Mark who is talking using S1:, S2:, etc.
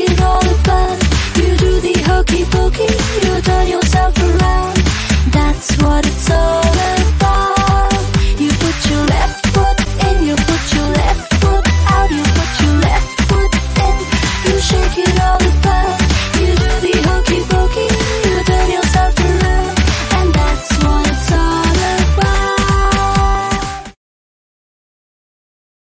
S1: it all about You do the hokey pokey, you turn yourself around That's what it's all about. You put your left foot in, you put your left foot out. You put your left foot in, you shake it all about.